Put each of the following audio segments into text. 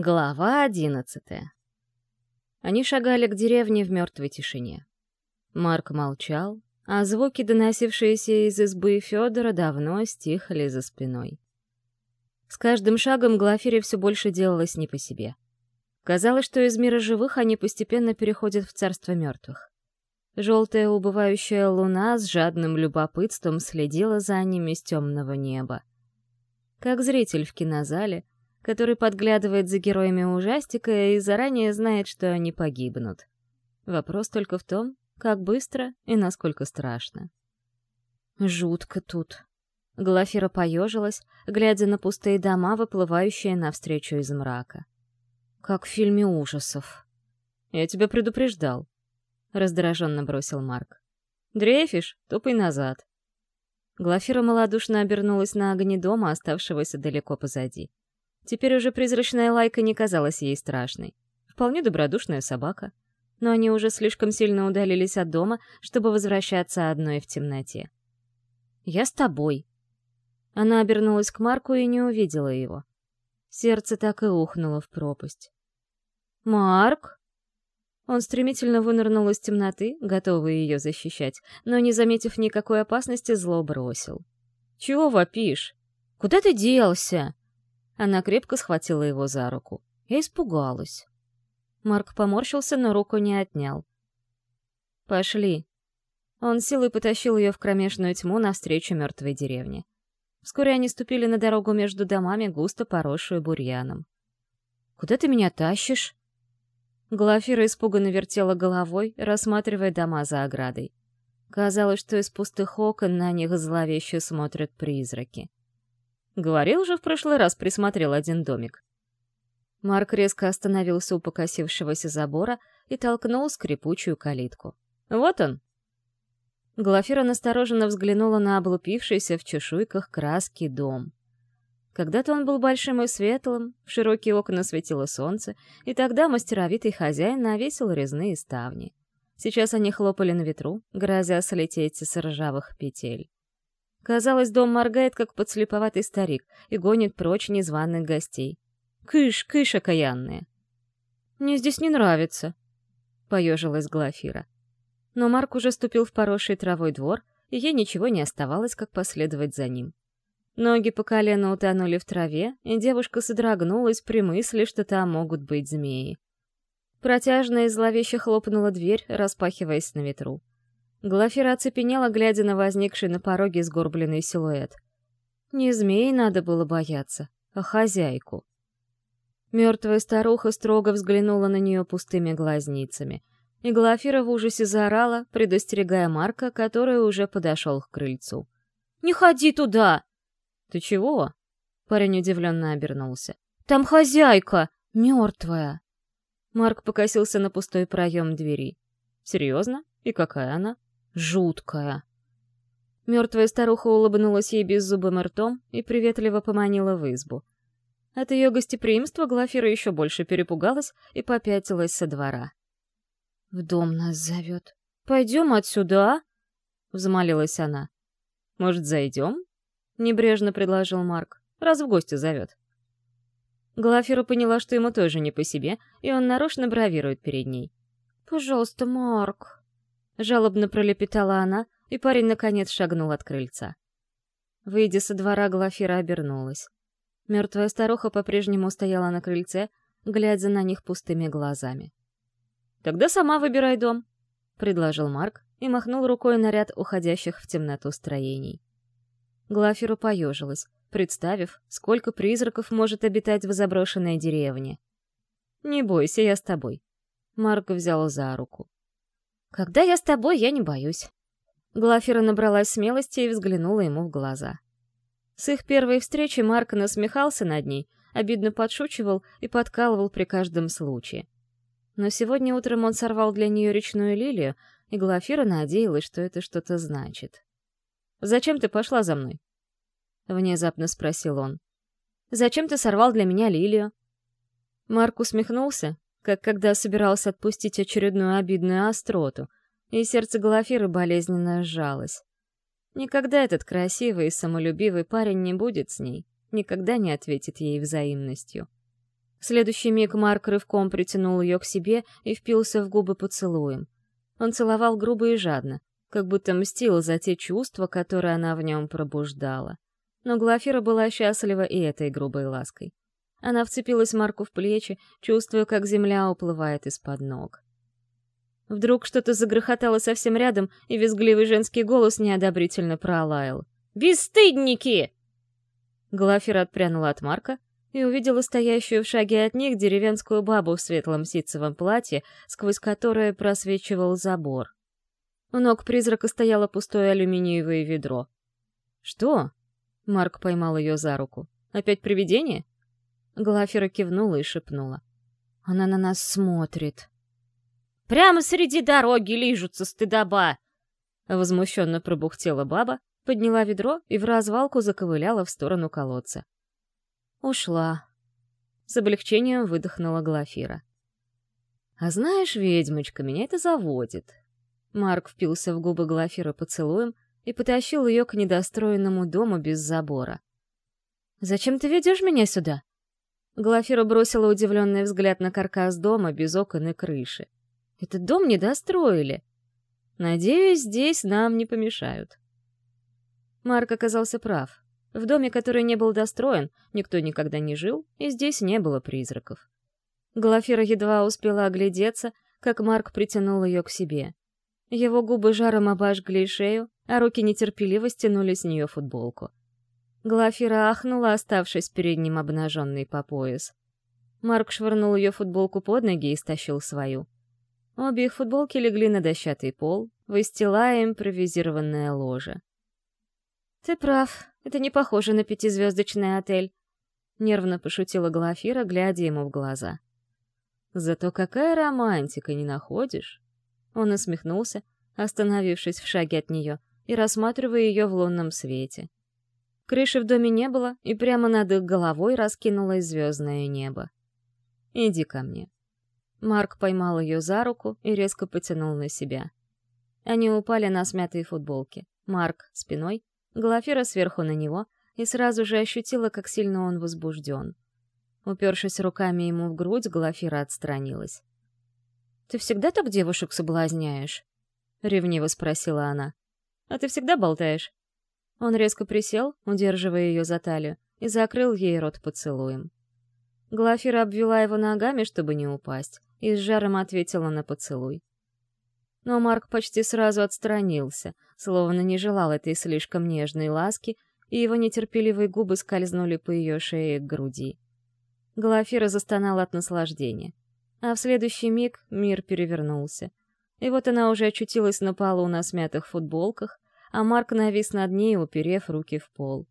Глава одиннадцатая. Они шагали к деревне в мертвой тишине. Марк молчал, а звуки, доносившиеся из избы Федора, давно стихли за спиной. С каждым шагом Глафире все больше делалось не по себе. Казалось, что из мира живых они постепенно переходят в царство мертвых. Желтая убывающая луна с жадным любопытством следила за ними с темного неба. Как зритель в кинозале — который подглядывает за героями ужастика и заранее знает, что они погибнут. Вопрос только в том, как быстро и насколько страшно. Жутко тут. Глафира поежилась, глядя на пустые дома, выплывающие навстречу из мрака. Как в фильме ужасов. «Я тебя предупреждал», — раздраженно бросил Марк. «Дрейфишь? Тупай назад». Глафира малодушно обернулась на огни дома, оставшегося далеко позади. Теперь уже призрачная лайка не казалась ей страшной. Вполне добродушная собака. Но они уже слишком сильно удалились от дома, чтобы возвращаться одной в темноте. «Я с тобой». Она обернулась к Марку и не увидела его. Сердце так и ухнуло в пропасть. «Марк?» Он стремительно вынырнул из темноты, готовый ее защищать, но, не заметив никакой опасности, зло бросил. «Чего вопишь? Куда ты делся?» Она крепко схватила его за руку. Я испугалась. Марк поморщился, но руку не отнял. «Пошли». Он силой потащил ее в кромешную тьму навстречу мертвой деревне. Вскоре они ступили на дорогу между домами, густо поросшую бурьяном. «Куда ты меня тащишь?» Глафира испуганно вертела головой, рассматривая дома за оградой. Казалось, что из пустых окон на них зловеще смотрят призраки. Говорил же в прошлый раз, присмотрел один домик. Марк резко остановился у покосившегося забора и толкнул скрипучую калитку. «Вот он!» Глафира настороженно взглянула на облупившийся в чешуйках краски дом. Когда-то он был большим и светлым, в широкие окна светило солнце, и тогда мастеровитый хозяин навесил резные ставни. Сейчас они хлопали на ветру, грозя слететь с ржавых петель. Казалось, дом моргает, как подслеповатый старик, и гонит прочь незваных гостей. «Кыш, кыш, окаянные!» «Мне здесь не нравится», — поежилась Глафира. Но Марк уже ступил в поросший травой двор, и ей ничего не оставалось, как последовать за ним. Ноги по колено утонули в траве, и девушка содрогнулась при мысли, что там могут быть змеи. Протяжно и зловеще хлопнула дверь, распахиваясь на ветру. Глафира оцепенела, глядя на возникший на пороге сгорбленный силуэт. Не змей надо было бояться, а хозяйку. Мертвая старуха строго взглянула на нее пустыми глазницами, и Глафира в ужасе заорала, предостерегая Марка, который уже подошел к крыльцу. «Не ходи туда!» «Ты чего?» Парень удивленно обернулся. «Там хозяйка! Мертвая!» Марк покосился на пустой проем двери. «Серьезно? И какая она?» Жуткая. Мертвая старуха улыбнулась ей беззубым ртом и приветливо поманила в избу. От ее гостеприимства Глафира еще больше перепугалась и попятилась со двора. «В дом нас зовет. Пойдем отсюда, а?» — взмолилась она. «Может, зайдем?» — небрежно предложил Марк. «Раз в гости зовет». Глафира поняла, что ему тоже не по себе, и он нарочно бравирует перед ней. «Пожалуйста, Марк», Жалобно пролепетала она, и парень наконец шагнул от крыльца. Выйдя со двора, Глафира обернулась. Мертвая старуха по-прежнему стояла на крыльце, глядя на них пустыми глазами. «Тогда сама выбирай дом», — предложил Марк и махнул рукой на ряд уходящих в темноту строений. Глафиру поежилась, представив, сколько призраков может обитать в заброшенной деревне. «Не бойся, я с тобой». Марк взял за руку. «Когда я с тобой, я не боюсь». Глафира набралась смелости и взглянула ему в глаза. С их первой встречи Марк насмехался над ней, обидно подшучивал и подкалывал при каждом случае. Но сегодня утром он сорвал для нее речную лилию, и Глафира надеялась, что это что-то значит. «Зачем ты пошла за мной?» — внезапно спросил он. «Зачем ты сорвал для меня лилию?» Марк усмехнулся, как когда собирался отпустить очередную обидную остроту, и сердце Глафиры болезненно сжалось. Никогда этот красивый и самолюбивый парень не будет с ней, никогда не ответит ей взаимностью. В следующий миг Марк рывком притянул ее к себе и впился в губы поцелуем. Он целовал грубо и жадно, как будто мстил за те чувства, которые она в нем пробуждала. Но Глафира была счастлива и этой грубой лаской. Она вцепилась Марку в плечи, чувствуя, как земля уплывает из-под ног. Вдруг что-то загрохотало совсем рядом, и визгливый женский голос неодобрительно пролаял. «Бесстыдники!» Глафира отпрянула от Марка и увидела стоящую в шаге от них деревенскую бабу в светлом ситцевом платье, сквозь которое просвечивал забор. У ног призрака стояло пустое алюминиевое ведро. «Что?» — Марк поймал ее за руку. «Опять привидение?» Глафира кивнула и шепнула. «Она на нас смотрит». «Прямо среди дороги лижутся стыдоба!» Возмущенно пробухтела баба, подняла ведро и в развалку заковыляла в сторону колодца. «Ушла». С облегчением выдохнула Глафира. «А знаешь, ведьмочка, меня это заводит». Марк впился в губы Глафира поцелуем и потащил ее к недостроенному дому без забора. «Зачем ты ведешь меня сюда?» Глафира бросила удивленный взгляд на каркас дома без окон и крыши. «Этот дом не достроили. Надеюсь, здесь нам не помешают». Марк оказался прав. В доме, который не был достроен, никто никогда не жил, и здесь не было призраков. Глафира едва успела оглядеться, как Марк притянул ее к себе. Его губы жаром обожгли шею, а руки нетерпеливо стянули с нее футболку. Глафира ахнула, оставшись перед ним обнаженной по пояс. Марк швырнул ее футболку под ноги и стащил свою. Обе их футболки легли на дощатый пол, выстилая импровизированное ложе. «Ты прав, это не похоже на пятизвездочный отель», — нервно пошутила Глафира, глядя ему в глаза. «Зато какая романтика, не находишь?» Он усмехнулся, остановившись в шаге от нее и рассматривая ее в лунном свете. Крыши в доме не было, и прямо над их головой раскинулось звездное небо. «Иди ко мне». Марк поймал ее за руку и резко потянул на себя. Они упали на смятые футболки. Марк спиной, Глафира сверху на него, и сразу же ощутила, как сильно он возбужден. Упершись руками ему в грудь, Глафира отстранилась. «Ты всегда так девушек соблазняешь?» — ревниво спросила она. «А ты всегда болтаешь?» Он резко присел, удерживая ее за талию, и закрыл ей рот поцелуем. Глафира обвела его ногами, чтобы не упасть, и с жаром ответила на поцелуй. Но Марк почти сразу отстранился, словно не желал этой слишком нежной ласки, и его нетерпеливые губы скользнули по ее шее к груди. Глафира застонала от наслаждения. А в следующий миг мир перевернулся. И вот она уже очутилась на полу на смятых футболках, а Марк навис над ней, уперев руки в пол.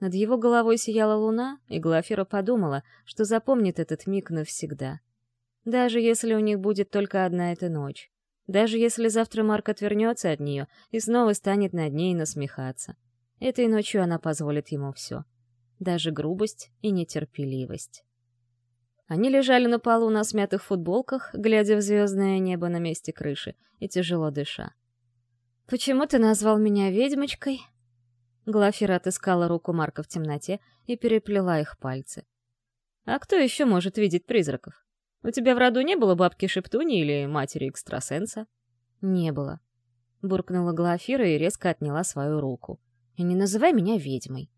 Над его головой сияла луна, и Глафира подумала, что запомнит этот миг навсегда. Даже если у них будет только одна эта ночь. Даже если завтра Марк отвернется от нее и снова станет над ней насмехаться. Этой ночью она позволит ему все. Даже грубость и нетерпеливость. Они лежали на полу на смятых футболках, глядя в звездное небо на месте крыши и тяжело дыша. «Почему ты назвал меня ведьмочкой?» Глафира отыскала руку Марка в темноте и переплела их пальцы. «А кто еще может видеть призраков? У тебя в роду не было бабки Шептуни или матери-экстрасенса?» «Не было», — буркнула Глафира и резко отняла свою руку. «И не называй меня ведьмой».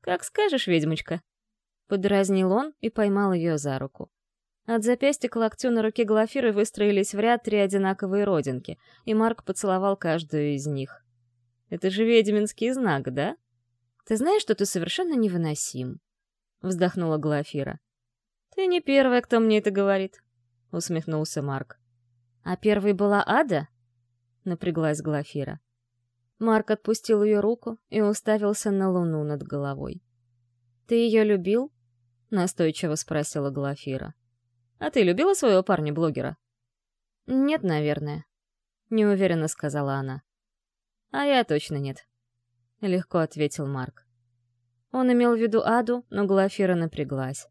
«Как скажешь, ведьмочка», — подразнил он и поймал ее за руку. От запястья к локтю на руке Глафиры выстроились в ряд три одинаковые родинки, и Марк поцеловал каждую из них. «Это же ведьминский знак, да?» «Ты знаешь, что ты совершенно невыносим», — вздохнула Глафира. «Ты не первая, кто мне это говорит», — усмехнулся Марк. «А первой была Ада?» — напряглась Глафира. Марк отпустил ее руку и уставился на луну над головой. «Ты ее любил?» — настойчиво спросила Глафира. А ты любила своего парня-блогера? Нет, наверное. Неуверенно сказала она. А я точно нет. Легко ответил Марк. Он имел в виду Аду, но Глафира напряглась.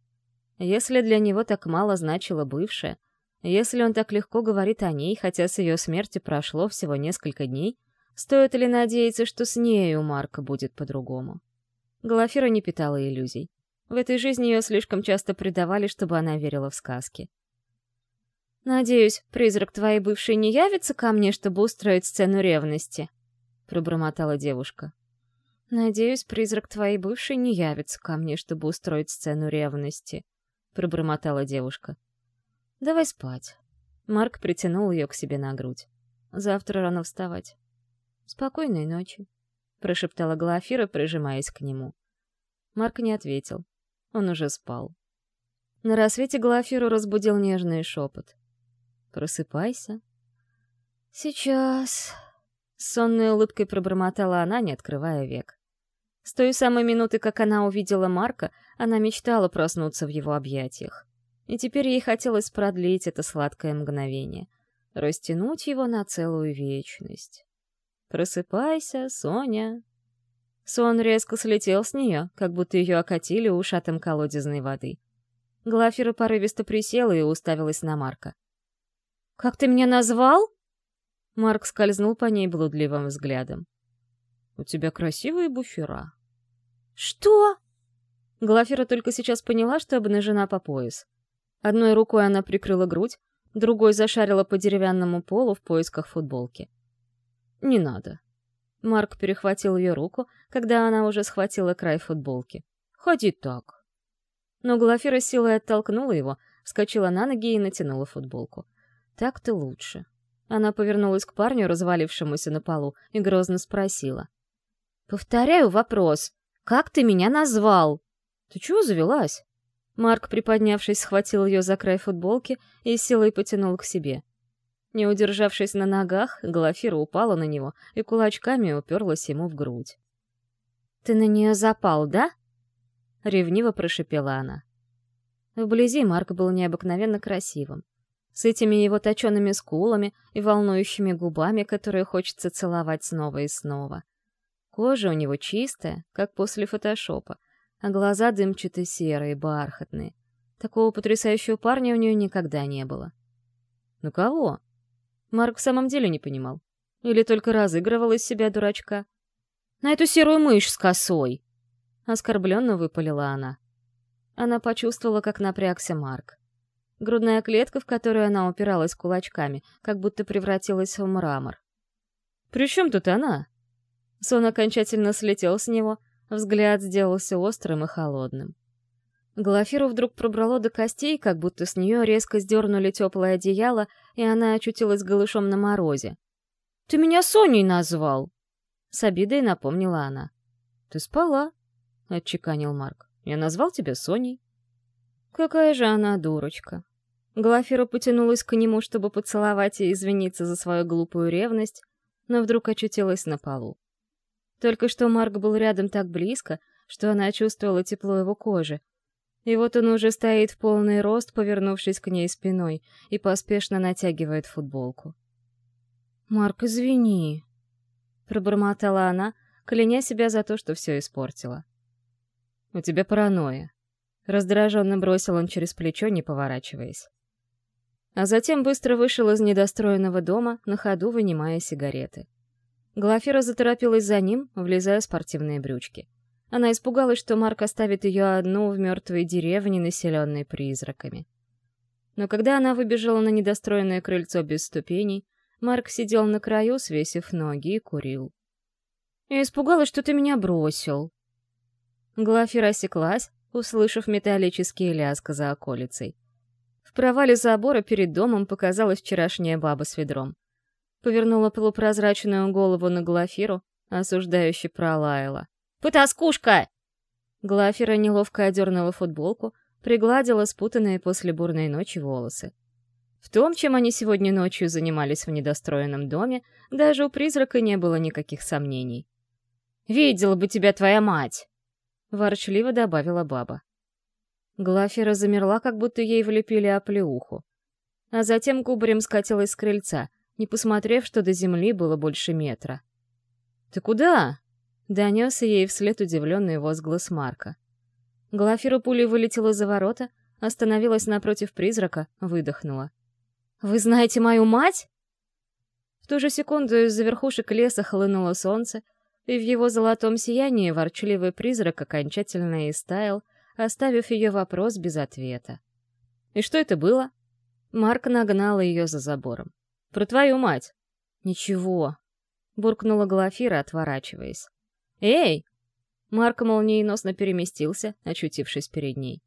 Если для него так мало значила бывшая, если он так легко говорит о ней, хотя с ее смерти прошло всего несколько дней, стоит ли надеяться, что с ней у Марка будет по-другому? Глафира не питала иллюзий. В этой жизни ее слишком часто предавали, чтобы она верила в сказки. «Надеюсь, призрак твоей бывшей не явится ко мне, чтобы устроить сцену ревности?» — пробормотала девушка. «Надеюсь, призрак твоей бывшей не явится ко мне, чтобы устроить сцену ревности», — пробормотала девушка. «Давай спать». Марк притянул ее к себе на грудь. «Завтра рано вставать». «Спокойной ночи», — прошептала Глафира, прижимаясь к нему. Марк не ответил. Он уже спал. На рассвете Глафиру разбудил нежный шепот. «Просыпайся». «Сейчас...» С сонной улыбкой пробормотала она, не открывая век. С той самой минуты, как она увидела Марка, она мечтала проснуться в его объятиях. И теперь ей хотелось продлить это сладкое мгновение, растянуть его на целую вечность. «Просыпайся, Соня!» Сон резко слетел с нее, как будто ее окатили ушатом колодезной воды. Глафира порывисто присела и уставилась на Марка. «Как ты меня назвал?» Марк скользнул по ней блудливым взглядом. «У тебя красивые буфера». «Что?» Глафира только сейчас поняла, что обнажена по пояс. Одной рукой она прикрыла грудь, другой зашарила по деревянному полу в поисках футболки. «Не надо». Марк перехватил ее руку, когда она уже схватила край футболки. «Ходи так». Но Глафира силой оттолкнула его, вскочила на ноги и натянула футболку. «Так-то лучше». Она повернулась к парню, развалившемуся на полу, и грозно спросила. «Повторяю вопрос. Как ты меня назвал?» «Ты чего завелась?» Марк, приподнявшись, схватил ее за край футболки и силой потянул к себе. Не удержавшись на ногах, Глафира упала на него и кулачками уперлась ему в грудь. «Ты на нее запал, да?» — ревниво прошепела она. Вблизи Марк был необыкновенно красивым с этими его точеными скулами и волнующими губами, которые хочется целовать снова и снова. Кожа у него чистая, как после фотошопа, а глаза дымчато-серые, бархатные. Такого потрясающего парня у нее никогда не было. Ну кого? Марк в самом деле не понимал. Или только разыгрывал из себя дурачка. «На эту серую мышь с косой!» Оскорбленно выпалила она. Она почувствовала, как напрягся Марк. Грудная клетка, в которую она упиралась кулачками, как будто превратилась в мрамор. «При чем тут она?» Сон окончательно слетел с него, взгляд сделался острым и холодным. Глафиру вдруг пробрало до костей, как будто с нее резко сдернули теплое одеяло, и она очутилась голышом на морозе. «Ты меня Соней назвал!» С обидой напомнила она. «Ты спала?» — отчеканил Марк. «Я назвал тебя Соней». Какая же она дурочка. Глафира потянулась к нему, чтобы поцеловать и извиниться за свою глупую ревность, но вдруг очутилась на полу. Только что Марк был рядом так близко, что она чувствовала тепло его кожи. И вот он уже стоит в полный рост, повернувшись к ней спиной, и поспешно натягивает футболку. «Марк, извини», — пробормотала она, кляня себя за то, что все испортила. «У тебя паранойя», Раздраженно бросил он через плечо, не поворачиваясь. А затем быстро вышел из недостроенного дома, на ходу вынимая сигареты. Глафира заторопилась за ним, влезая в спортивные брючки. Она испугалась, что Марк оставит ее одну в мертвой деревне, населенной призраками. Но когда она выбежала на недостроенное крыльцо без ступеней, Марк сидел на краю, свесив ноги, и курил. «Я испугалась, что ты меня бросил». Глафира осеклась, услышав металлический лязг за околицей. В провале забора перед домом показалась вчерашняя баба с ведром. Повернула полупрозрачную голову на Глафиру, осуждающе пролаяла. «Потаскушка!» Глафира неловко одернула футболку, пригладила спутанные после бурной ночи волосы. В том, чем они сегодня ночью занимались в недостроенном доме, даже у призрака не было никаких сомнений. «Видела бы тебя твоя мать!» — ворчливо добавила баба. Глафира замерла, как будто ей влепили оплеуху. А затем кубарем скатилась с крыльца, не посмотрев, что до земли было больше метра. «Ты куда?» — донесся ей вслед удивленный возглас Марка. Глафира пулей вылетела за ворота, остановилась напротив призрака, выдохнула. «Вы знаете мою мать?» В ту же секунду из-за верхушек леса хлынуло солнце, и в его золотом сиянии ворчливый призрак окончательно истаял, оставив ее вопрос без ответа. «И что это было?» Марк нагнал ее за забором. «Про твою мать!» «Ничего», — буркнула Глафира, отворачиваясь. «Эй!» Марк молниеносно переместился, очутившись перед ней.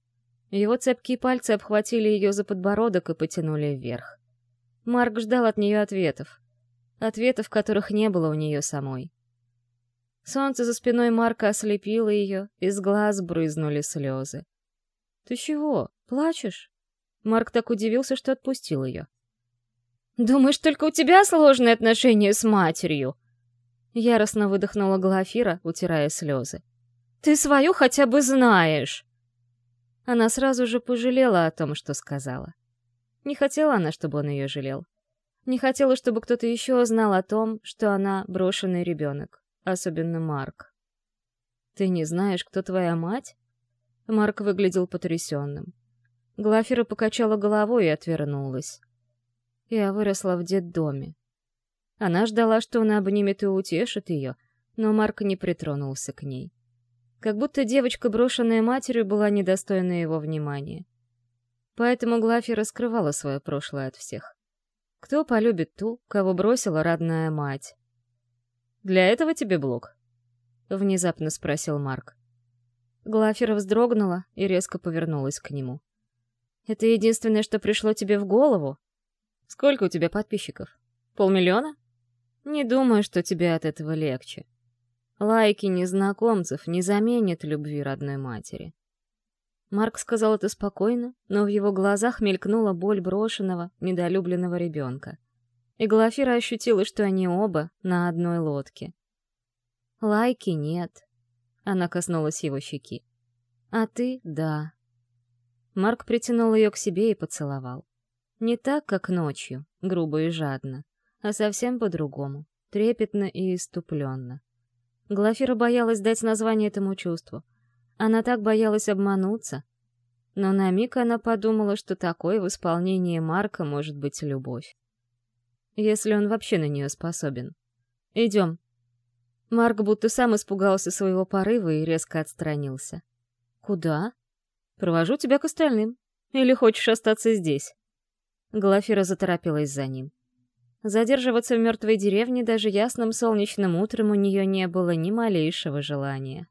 Его цепкие пальцы обхватили ее за подбородок и потянули вверх. Марк ждал от нее ответов. Ответов, которых не было у нее самой. Солнце за спиной Марка ослепило ее, из глаз брызнули слезы. «Ты чего, плачешь?» Марк так удивился, что отпустил ее. «Думаешь, только у тебя сложные отношения с матерью?» Яростно выдохнула Глафира, утирая слезы. «Ты свою хотя бы знаешь!» Она сразу же пожалела о том, что сказала. Не хотела она, чтобы он ее жалел. Не хотела, чтобы кто-то еще знал о том, что она брошенный ребенок, особенно Марк. «Ты не знаешь, кто твоя мать?» Марк выглядел потрясенным. Глафира покачала головой и отвернулась. Я выросла в детдоме. Она ждала, что он обнимет и утешит ее, но Марк не притронулся к ней. Как будто девочка, брошенная матерью, была недостойна его внимания. Поэтому Глафи скрывала свое прошлое от всех. Кто полюбит ту, кого бросила родная мать? «Для этого тебе блок?» — внезапно спросил Марк. Глафира вздрогнула и резко повернулась к нему. «Это единственное, что пришло тебе в голову? Сколько у тебя подписчиков? Полмиллиона? Не думаю, что тебе от этого легче. Лайки незнакомцев не заменят любви родной матери. Марк сказал это спокойно, но в его глазах мелькнула боль брошенного, недолюбленного ребенка. И Глафира ощутила, что они оба на одной лодке. «Лайки нет», — она коснулась его щеки. «А ты — да». Марк притянул ее к себе и поцеловал. Не так, как ночью, грубо и жадно, а совсем по-другому, трепетно и иступленно. Глафира боялась дать название этому чувству — она так боялась обмануться. Но на миг она подумала, что такое в исполнении Марка может быть любовь. Если он вообще на нее способен. «Идем». Марк будто сам испугался своего порыва и резко отстранился. «Куда?» «Провожу тебя к остальным. Или хочешь остаться здесь?» Глафира заторопилась за ним. Задерживаться в мертвой деревне даже ясным солнечным утром у нее не было ни малейшего желания.